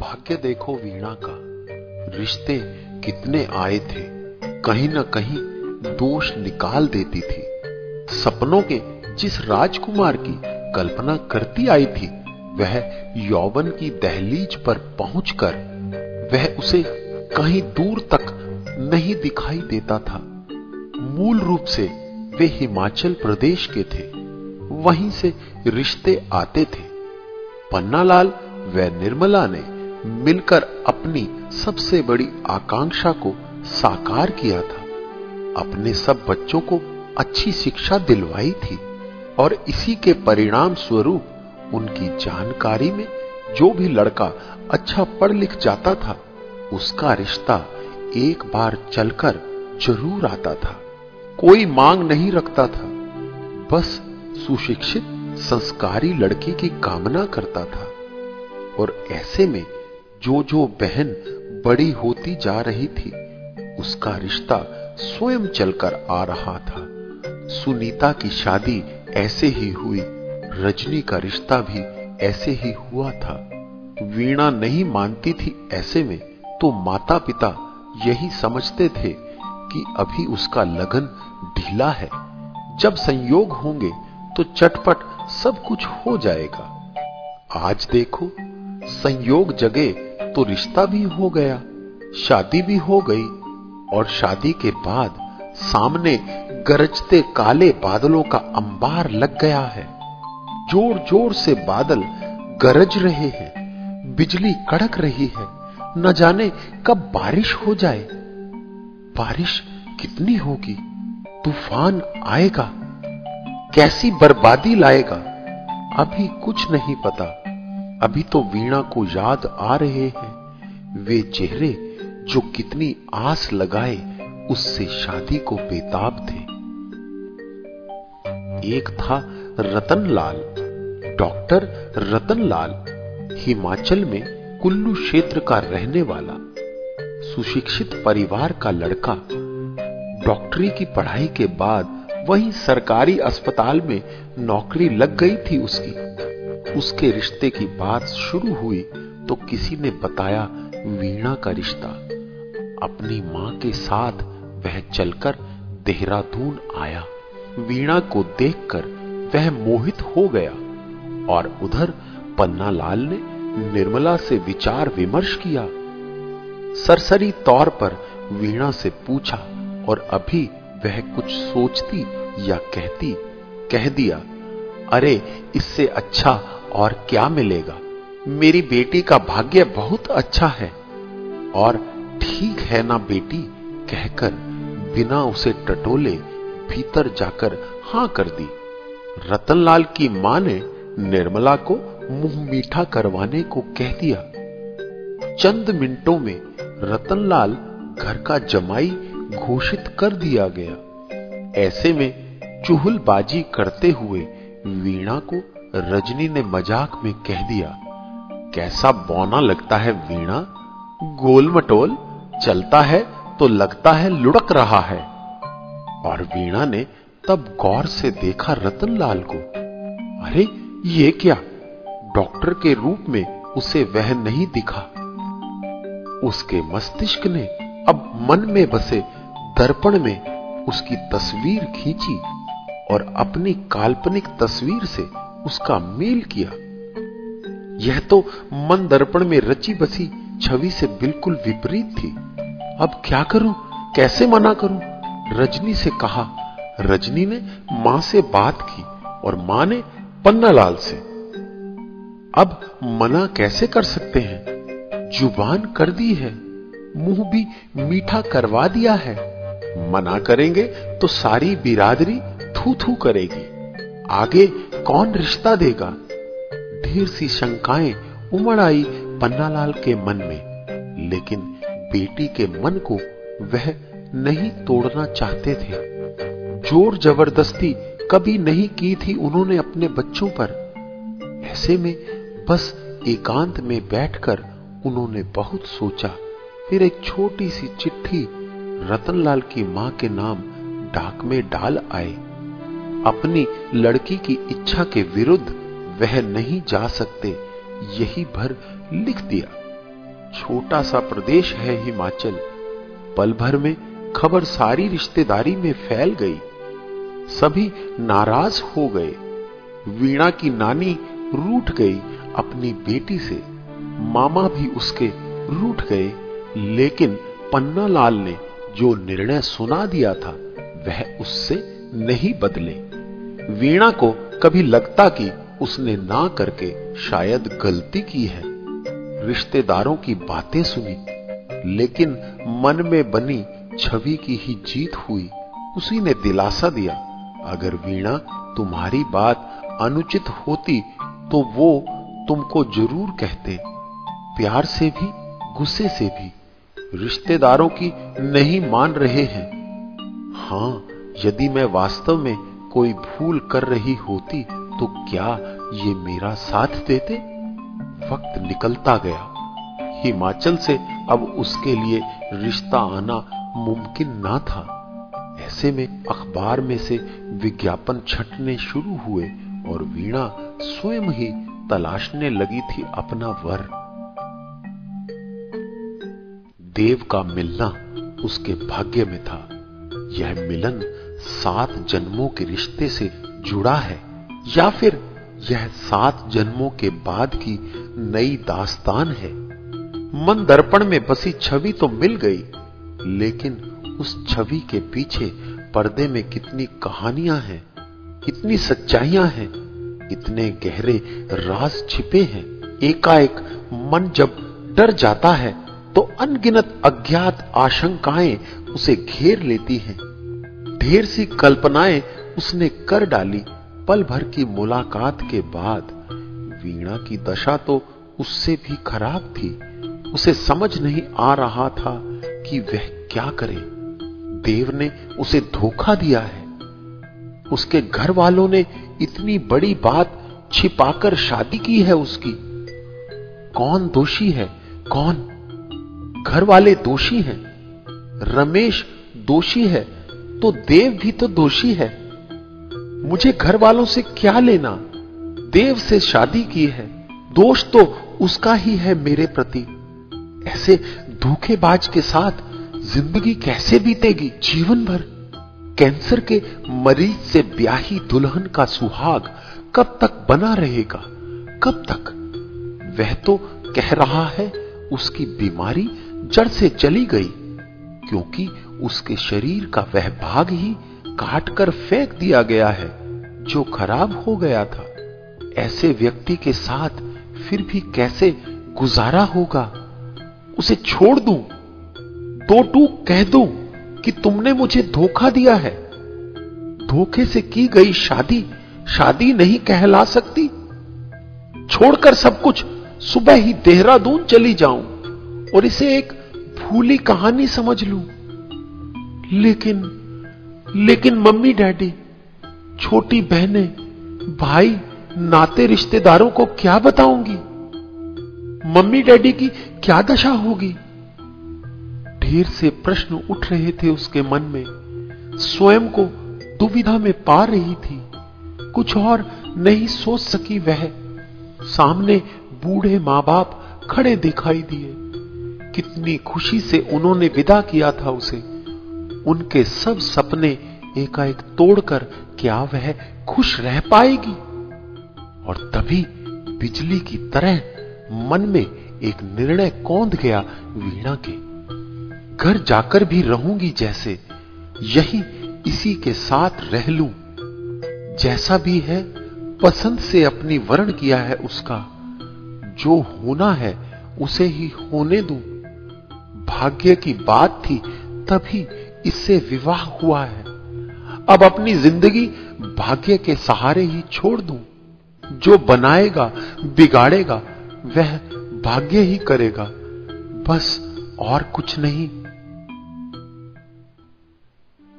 भाग्य देखो वीणा का, रिश्ते कितने आए थे, कहीं ना कहीं दोष निकाल देती थी। सपनों के जिस राजकुमार की कल्पना करती आई थी, वह यौवन की दहलीज पर पहुंचकर, वह उसे कहीं दूर तक नहीं दिखाई देता था। मूल रूप से वे हिमाचल प्रदेश के थे, वहीं से रिश्ते आते थे। पन्नालाल व निर्मला ने मिलकर अपनी सबसे बड़ी आकांक्षा को साकार किया था। अपने सब बच्चों को अच्छी शिक्षा दिलवाई थी और इसी के परिणाम स्वरूप उनकी जानकारी में जो भी लड़का अच्छा पढ़ लिख जाता था, उसका रिश्ता एक बार चलकर ज़रूर आता था। कोई मांग नहीं रखता था, बस सुशिक्षित संस्कारी लड़की की कामना करता था। और ऐसे में जो जो बहन बड़ी होती जा रही थी, उसका रिश्ता स्वयं चलकर आ रहा था। सुनीता की शादी ऐसे ही हुई, रजनी का रिश्ता भी ऐसे ही हुआ था। वीणा नहीं मानती थी ऐसे में तो माता पिता यही समझते थे कि अभी उसका लगन ढीला है। जब संयोग होंगे तो चटपट सब कुछ हो जाएगा। आज देखो संयोग जगे तो रिश्ता भी हो गया, शादी भी हो गई और शादी के बाद सामने गरजते काले बादलों का अंबार लग गया है। ज़ोर ज़ोर से बादल गरज रहे हैं, बिजली कड़क रही है, न जाने कब बारिश हो जाए। बारिश कितनी होगी? तूफ़ान आएगा, कैसी बर्बादी लाएगा? अभी कुछ नहीं पता। अभी तो वीणा को याद आ रहे हैं। वे चेहरे जो कितनी आस लगाए, उससे शादी को बेताब थे। एक था रतनलाल, डॉक्टर रतनलाल, हिमाचल में कुल्लू क्षेत्र का रहने वाला, सुशिक्षित परिवार का लड़का। डॉक्टरी की पढ़ाई के बाद वहीं सरकारी अस्पताल में नौकरी लग गई थी उसकी। उसके रिश्ते की बात शुरू हुई तो किसी ने बताया वीणा का रिश्ता। अपनी माँ के साथ वह चलकर देहरादून आया। वीणा को देखकर वह मोहित हो गया और उधर पन्नालाल ने निर्मला से विचार विमर्श किया। सरसरी तौर पर वीणा से पूछा और अभी वह कुछ सोचती या कहती, कह दिया, अरे, इससे अच्छा और क्या मिलेगा? मेरी बेटी का भाग्य बहुत अच्छा है। और ठीक है ना बेटी? कहकर बिना उसे टटोले भीतर जाकर हाँ कर दी। रतनलाल की माँ ने निर्मला को मुँह मीठा करवाने को कह दिया। चंद मिनटों में रतनलाल घर का जमाई घोषित कर दिया गया। ऐसे में चुहलबाजी करते हुए वीणा को रजनी ने मज़ाक में कह दिया, कैसा बौना लगता है वीणा गोल मटोल चलता है तो लगता है लुढ़क रहा है। और वीणा ने तब गौर से देखा रतनलाल को। अरे, ये क्या? डॉक्टर के रूप में उसे वह नहीं दिखा। उसके मस्तिष्क ने अब मन में बसे दर्पण में उसकी तस्वीर खींची और अपनी काल्पनिक तस्वीर से उसका मेल किया। यह तो मन दर्पण में रची बसी छवि से बिल्कुल विपरीत थी। अब क्या करूँ? कैसे मना करूँ? रजनी से कहा, रजनी ने माँ से बात की और माँ ने पन्नालाल से। अब मना कैसे कर सकते हैं? ज़ुबान कर दी है। मुँह भी मीठा करवा दिया है। मना करेंगे तो सारी बिरादरी थू थू करेगी। आगे कौन रिश्ता देगा? ढेर सी शंकाएँ उमड़ आई पन्नालाल के मन में, लेकिन बेटी के मन को वह नहीं तोड़ना चाहते थे। ज़ोर ज़बरदस्ती कभी नहीं की थी उन्होंने अपने बच्चों पर। ऐसे में बस एकांत में बैठकर उन्होंने बहुत सोचा। फिर एक छोटी सी चिट्ठी रतनलाल की माँ के नाम डाक में डाल आए। अपनी लड़की की इच्छा के विरुद्ध वह नहीं जा सकते, यही भर लिख दिया। छोटा सा प्रदेश है हिमाचल। पल भर में खबर सारी रिश्तेदारी में फैल गई। सभी नाराज़ हो गए। वीणा की नानी रूठ गई अपनी बेटी से। मामा भी उसके रूठ गए, लेकिन पन्ना लाल ने जो निर्णय सुना दिया था, वह उससे नहीं बदले। वीणा को कभी लगता कि उसने ना करके शायद गलती की है। रिश्तेदारों की बातें सुनी, लेकिन मन में बनी छवि की ही जीत हुई। उसी ने दिलासा दिया, अगर वीणा तुम्हारी बात अनुचित होती तो वो तुमको ज़रूर कहते। प्यार से भी, गुस्से से भी। रिश्तेदारों की नहीं मान रहे हैं। हाँ, यदि मैं वास्तव में कोई भूल कर रही होती तो क्या ये मेरा साथ देते? वक्त निकलता गया। हिमाचल से अब उसके लिए रिश्ता आना मुमकिन ना था। ऐसे में अखबार में से विज्ञापन छटने शुरू हुए और वीणा स्वयं ही तलाशने लगी थी अपना वर। देव का मिलना उसके भाग्य में था। यह मिलन सात जन्मों के रिश्ते से जुड़ा है, या फिर यह सात जन्मों के बाद की नई दास्तान है। मन दर्पण में बसी छवि तो मिल गई, लेकिन उस छवि के पीछे पर्दे में कितनी कहानियाँ हैं, कितनी सच्चाइयाँ हैं, इतने गहरे राज छिपे हैं। एकाएक मन जब डर जाता है तो अनगिनत अज्ञात आशंकाएँ उसे घेर लेती हैं। ढेर सी कल्पनाएँ उसने कर डाली। पल भर की मुलाकात के बाद वीणा की दशा तो उससे भी खराब थी। उसे समझ नहीं आ रहा था कि वह क्या करे। देव ने उसे धोखा दिया है। उसके घर वालों ने इतनी बड़ी बात छिपाकर शादी की है उसकी। कौन दोषी है? कौन? घर वाले दोषी हैं। रमेश दोषी है। तो देव भी तो दोषी है। मुझे घर वालों से क्या लेना? देव से शादी की है, दोष तो उसका ही है मेरे प्रति। ऐसे धोखेबाज के साथ ज़िंदगी कैसे बीतेगी जीवन भर? कैंसर के मरीज़ से ब्याही दुल्हन का सुहाग कब तक बना रहेगा? कब तक? वह तो कह रहा है, उसकी बीमारी जड़ से चली गई, क्योंकि उसके शरीर का वह भाग ही काटकर फेंक दिया गया है, जो खराब हो गया था। ऐसे व्यक्ति के साथ फिर भी कैसे गुजारा होगा? उसे छोड़ दूँ? दो टूक कह दूँ कि तुमने मुझे धोखा दिया है? धोखे से की गई शादी शादी नहीं कहला सकती? छोड़कर सब कुछ, सुबह ही देहरादून चली जाऊँ और इसे एक भूली कहानी समझ लूँ। लेकिन लेकिन मम्मी डैडी, छोटी बहनें, भाई, नाते, रिश्तेदारों को क्या बताऊँगी? मम्मी डैडी की क्या दशा होगी? ढेर से प्रश्न उठ रहे थे उसके मन में। स्वयं को दुविधा में पा रही थी। कुछ और नहीं सोच सकी वह। सामने बूढ़े माँ बाप खड़े दिखाई दिए। कितनी खुशी से उन्होंने विदा किया था उसे। उनके सब सपने एकाएक तोड़कर क्या वह खुश रह पाएगी? और तभी बिजली की तरह मन में एक निर्णय कौंध गया वीणा के। घर जाकर भी रहूँगी जैसे, यही इसी के साथ रह लू। जैसा भी है, पसंद से अपनी वर्ण किया है उसका। जो होना है, उसे ही होने दू। भाग्य की बात थी, तभी इससे विवाह हुआ है। अब अपनी ज़िंदगी भाग्य के सहारे ही छोड़ दूँ। जो बनाएगा, बिगाड़ेगा, वह भाग्य ही करेगा। बस और कुछ नहीं।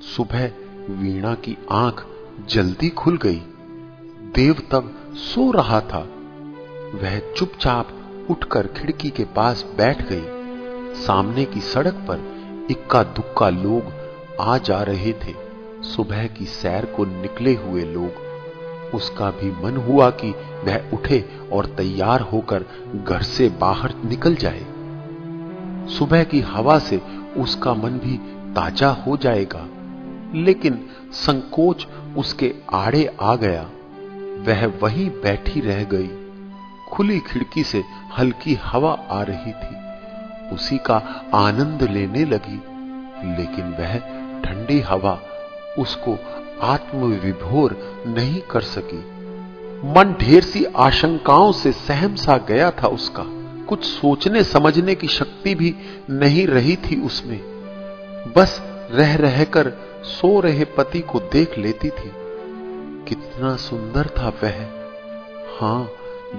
सुबह वीणा की आँख जल्दी खुल गई। देव तब सो रहा था। वह चुपचाप उठकर खिड़की के पास बैठ गई। सामने की सड़क पर इक्का दुक्का लोग आ जा रहे थे। सुबह की सैर को निकले हुए लोग। उसका भी मन हुआ कि वह उठे और तैयार होकर घर से बाहर निकल जाए। सुबह की हवा से उसका मन भी ताज़ा हो जाएगा। लेकिन संकोच उसके आड़े आ गया। वह वहीं बैठी रह गई। खुली खिड़की से हल्की हवा आ रही थी। उसी का आनंद लेने लगी। लेकिन वह ठंडी हवा उसको आत्मविभोर नहीं कर सकी। मन ढेर सी आशंकाओं से सहम सा गया था उसका। कुछ सोचने समझने की शक्ति भी नहीं रही थी उसमें। बस रह रहकर सो रहे पति को देख लेती थी। कितना सुंदर था वह। हाँ,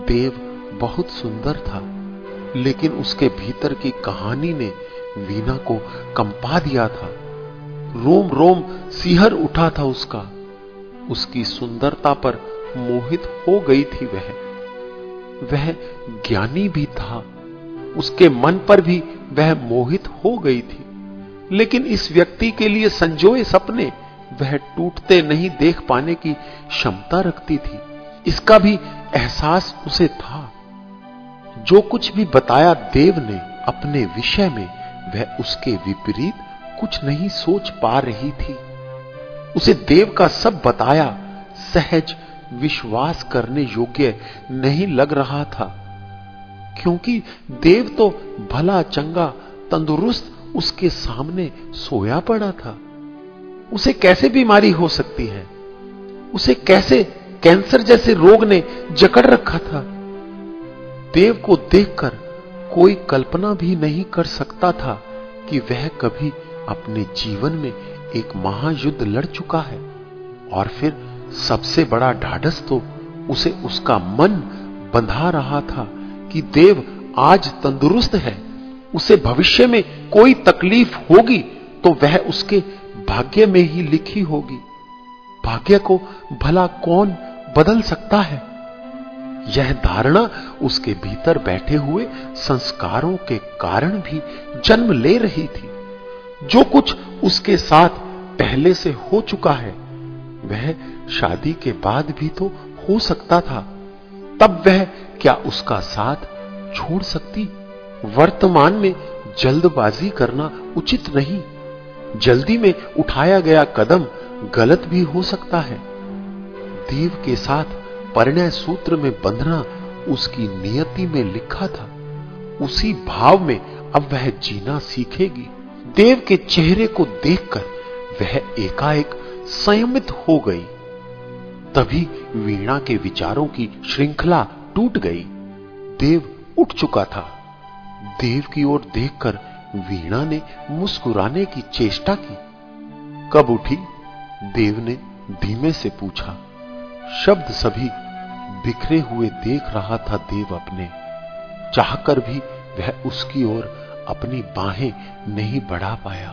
देव बहुत सुंदर था। लेकिन उसके भीतर की कहानी ने वीना को कंपा दिया था। रोम रोम सिहर उठा था उसका। उसकी सुंदरता पर मोहित हो गई थी वह। वह ज्ञानी भी था। उसके मन पर भी वह मोहित हो गई थी। लेकिन इस व्यक्ति के लिए संजोए सपने वह टूटते नहीं देख पाने की क्षमता रखती थी। इसका भी एहसास उसे था। जो कुछ भी बताया देव ने अपने विषय में, वह उसके विपरीत कुछ नहीं सोच पा रही थी। उसे देव का सब बताया सहज विश्वास करने योग्य नहीं लग रहा था, क्योंकि देव तो भला चंगा तंदुरुस्त उसके सामने सोया पड़ा था। उसे कैसे बीमारी हो सकती है? उसे कैसे कैंसर जैसे रोग ने जकड़ रखा था? देव को देखकर कोई कल्पना भी नहीं कर सकता था कि वह कभी अपने जीवन में एक महायुद्ध लड़ चुका है। और फिर सबसे बड़ा ढाढ़स तो उसे उसका मन बंधा रहा था कि देव आज तंदुरुस्त है, उसे भविष्य में कोई तकलीफ़ होगी तो वह उसके भाग्य में ही लिखी होगी। भाग्य को भला कौन बदल सकता है? यह धारणा उसके भीतर बैठे हुए संस्कारों के कारण भी जन्म ले रही थी। जो कुछ उसके साथ पहले से हो चुका है, वह शादी के बाद भी तो हो सकता था। तब वह क्या उसका साथ छोड़ सकती? वर्तमान में जल्दबाजी करना उचित नहीं। जल्दी में उठाया गया कदम गलत भी हो सकता है। देव के साथ परिणय सूत्र में बंधना उसकी नियति में लिखा था। उसी भाव में अब वह जीना सीखेगी। देव के चेहरे को देखकर वह एकाएक संयमित हो गई। तभी वीणा के विचारों की श्रृंखला टूट गई। देव उठ चुका था। देव की ओर देखकर वीणा ने मुस्कुराने की चेष्टा की। कब उठी? देव ने धीमे से पूछा। शब्द सभी बिखरे हुए देख रहा था देव अपने। चाहकर भी वह उसकी ओर अपनी बाहें नहीं बढ़ा पाया।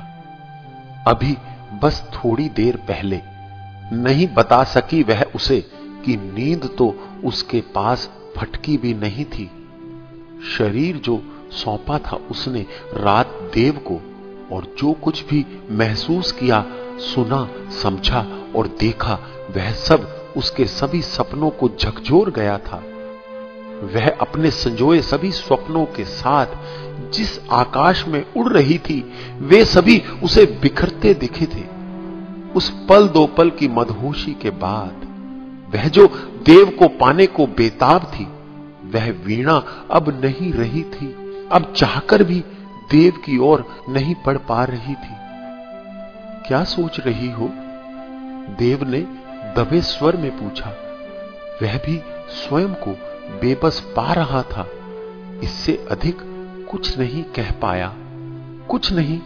अभी बस थोड़ी देर पहले नहीं बता सकी वह उसे कि नींद तो उसके पास फटकी भी नहीं थी। शरीर जो सौंपा था उसने रात देव को और जो कुछ भी महसूस किया, सुना, समझा और देखा, वह सब उसके सभी सपनों को झकझोर गया था। वह अपने संजोए सभी स्वप्नों के साथ जिस आकाश में उड़ रही थी, वे सभी उसे बिखरते दिखे थे। उस पल दो पल की मदहोशी के बाद, वह जो देव को पाने को बेताब थी, वह वीणा अब नहीं रही थी। अब चाहकर भी देव की ओर नहीं पढ़ पा रही थी। क्या सोच रही हो? देव ने दबे स्वर में पूछा, वह भी स्वयं को बेबस पा रहा था। इससे अधिक कुछ नहीं कह पाया। कुछ नहीं,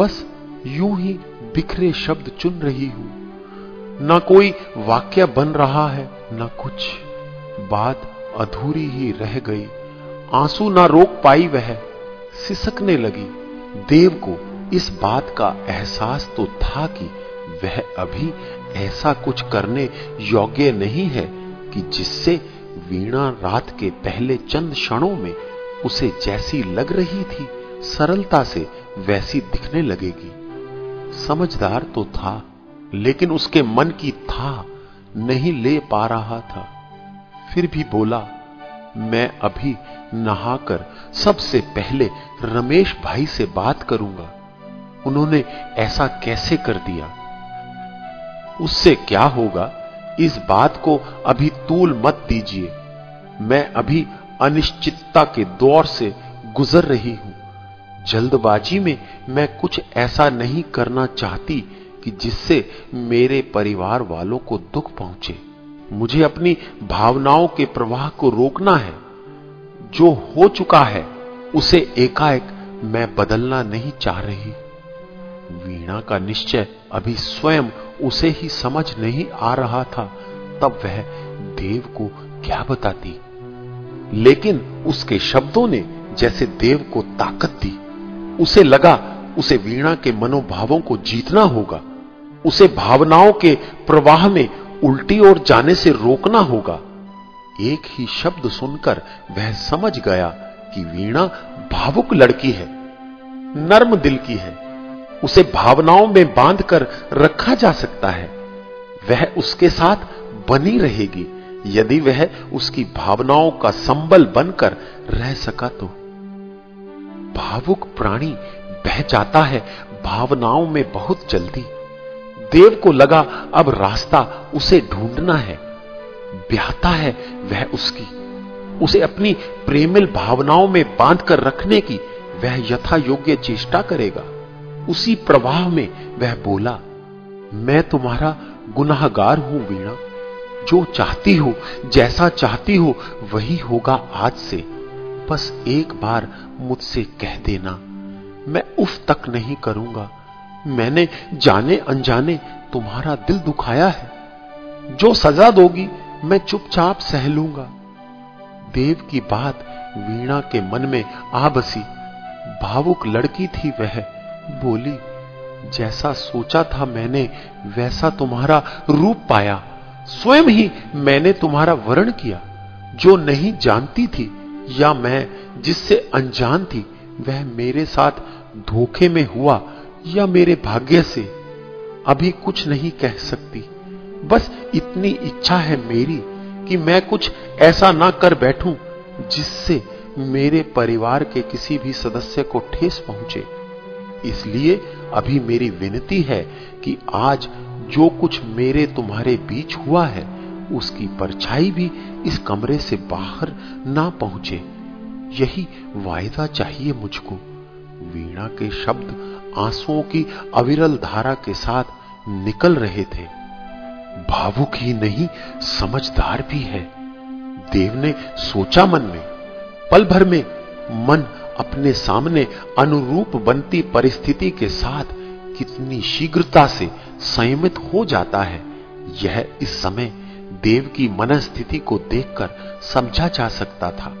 बस यूँ ही बिखरे शब्द चुन रही हूँ। ना कोई वाक्य बन रहा है, ना कुछ। बात अधूरी ही रह गई। आँसू ना रोक पाई वह। सिसकने लगी। देव को इस बात का एहसास तो था कि वह अभी ऐसा कुछ करने योग्य नहीं है कि जिससे वीणा रात के पहले चंद क्षणों में उसे जैसी लग रही थी, सरलता से वैसी दिखने लगेगी। समझदार तो था, लेकिन उसके मन की था नहीं ले पा रहा था। फिर भी बोला, मैं अभी नहाकर सबसे पहले रमेश भाई से बात करूँगा। उन्होंने ऐसा कैसे कर दिया? उससे क्या होगा? इस बात को अभी तूल मत दीजिए। मैं अभी अनिश्चितता के दौर से गुजर रही हूँ। जल्दबाजी में मैं कुछ ऐसा नहीं करना चाहती कि जिससे मेरे परिवार वालों को दुख पहुँचे। मुझे अपनी भावनाओं के प्रवाह को रोकना है। जो हो चुका है, उसे एकाएक मैं बदलना नहीं चाह रही। वीणा का निश्चय अभी स्वयं उसे ही समझ नहीं आ रहा था, तब वह देव को क्या बताती। लेकिन उसके शब्दों ने जैसे देव को ताकत दी, उसे लगा उसे वीणा के मनोभावों को जीतना होगा, उसे भावनाओं के प्रवाह में उल्टी ओर जाने से रोकना होगा। एक ही शब्द सुनकर वह समझ गया कि वीणा भावुक लड़की है, नर्म दिल की है। उसे भावनाओं में बांधकर रखा जा सकता है। वह उसके साथ बनी रहेगी। यदि वह उसकी भावनाओं का संबल बनकर रह सका तो। भावुक प्राणी बह जाता है, भावनाओं में बहुत जल्दी। देव को लगा, अब रास्ता उसे ढूंढना है। ब्याहता है वह उसकी। उसे अपनी प्रेमिल भावनाओं में बांधकर रखने की वह यथा योग्य चेष्टा करेगा। उसी प्रवाह में वह बोला, मैं तुम्हारा गुनाहगार हूँ वीणा। जो चाहती हो, जैसा चाहती हो, वही होगा आज से। बस एक बार मुझसे कह देना। मैं उफ तक नहीं करूँगा। मैंने जाने अनजाने तुम्हारा दिल दुखाया है। जो सजा दोगी, मैं चुपचाप सह लूँगा। देव की बात वीणा के मन में आ बसी। भावुक लड़की थी वह। बोली, जैसा सोचा था मैंने, वैसा तुम्हारा रूप पाया। स्वयं ही मैंने तुम्हारा वर्ण किया। जो नहीं जानती थी या मैं जिससे अनजान थी, वह मेरे साथ धोखे में हुआ या मेरे भाग्य से। अभी कुछ नहीं कह सकती। बस इतनी इच्छा है मेरी कि मैं कुछ ऐसा ना कर बैठूं जिससे मेरे परिवार के किसी भी सदस्य को ठेस पहुँचे। इसलिए अभी मेरी विनती है कि आज जो कुछ मेरे तुम्हारे बीच हुआ है, उसकी परछाई भी इस कमरे से बाहर ना पहुँचे। यही वायदा चाहिए मुझको। वीणा के शब्द आंसुओं की अविरल धारा के साथ निकल रहे थे। भावुक ही नहीं, समझदार भी है। देव ने सोचा मन में, पल भर में मन अपने सामने अनुरूप बनती परिस्थिति के साथ कितनी शीघ्रता से संयमित हो जाता है, यह इस समय देव की मनस्थिति को देखकर समझा जा सकता था।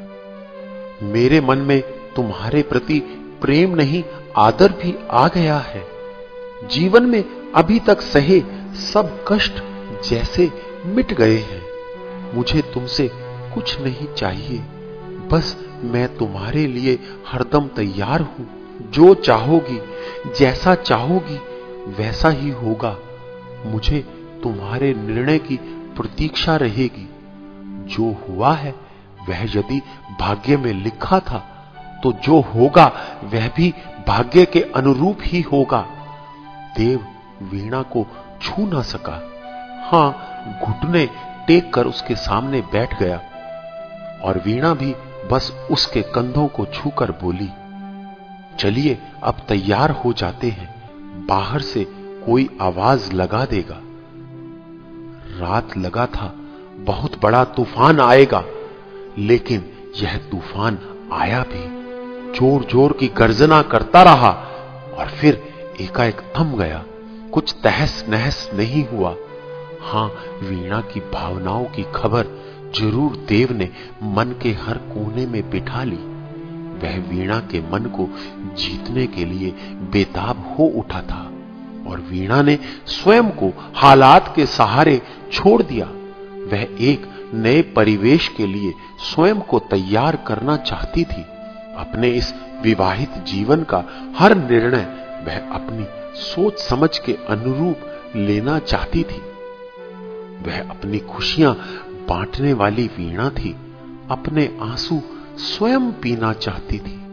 मेरे मन में तुम्हारे प्रति प्रेम नहीं, आदर भी आ गया है। जीवन में अभी तक सहे सब कष्ट जैसे मिट गए हैं। मुझे तुमसे कुछ नहीं चाहिए, बस मैं तुम्हारे लिए हरदम तैयार हूँ। जो चाहोगी, जैसा चाहोगी, वैसा ही होगा। मुझे तुम्हारे निर्णय की प्रतीक्षा रहेगी। जो हुआ है, वह यदि भाग्य में लिखा था तो जो होगा, वह भी भाग्य के अनुरूप ही होगा। देव वीणा को छू ना सका। हाँ, घुटने टेक कर उसके सामने बैठ गया। और वीणा भी बस उसके कंधों को छूकर बोली, चलिए, अब तैयार हो जाते हैं। बाहर से कोई आवाज़ लगा देगा। रात लगा था, बहुत बड़ा तूफ़ान आएगा, लेकिन यह तूफ़ान आया भी ज़ोर ज़ोर की गर्जना करता रहा, और फिर एकाएक थम गया। कुछ तहस नहस नहीं हुआ। हाँ, वीणा की भावनाओं की खबर ज़रूर देव ने मन के हर कोने में बिठा ली। वह वीणा के मन को जीतने के लिए बेताब हो उठा था और वीणा ने स्वयं को हालात के सहारे छोड़ दिया। वह एक नए परिवेश के लिए स्वयं को तैयार करना चाहती थी। अपने इस विवाहित जीवन का हर निर्णय वह अपनी सोच समझ के अनुरूप लेना चाहती थी। वह अपनी खुशियाँ बांटने वाली वीणा थी अपने आँसू स्वयं पीना चाहती थी।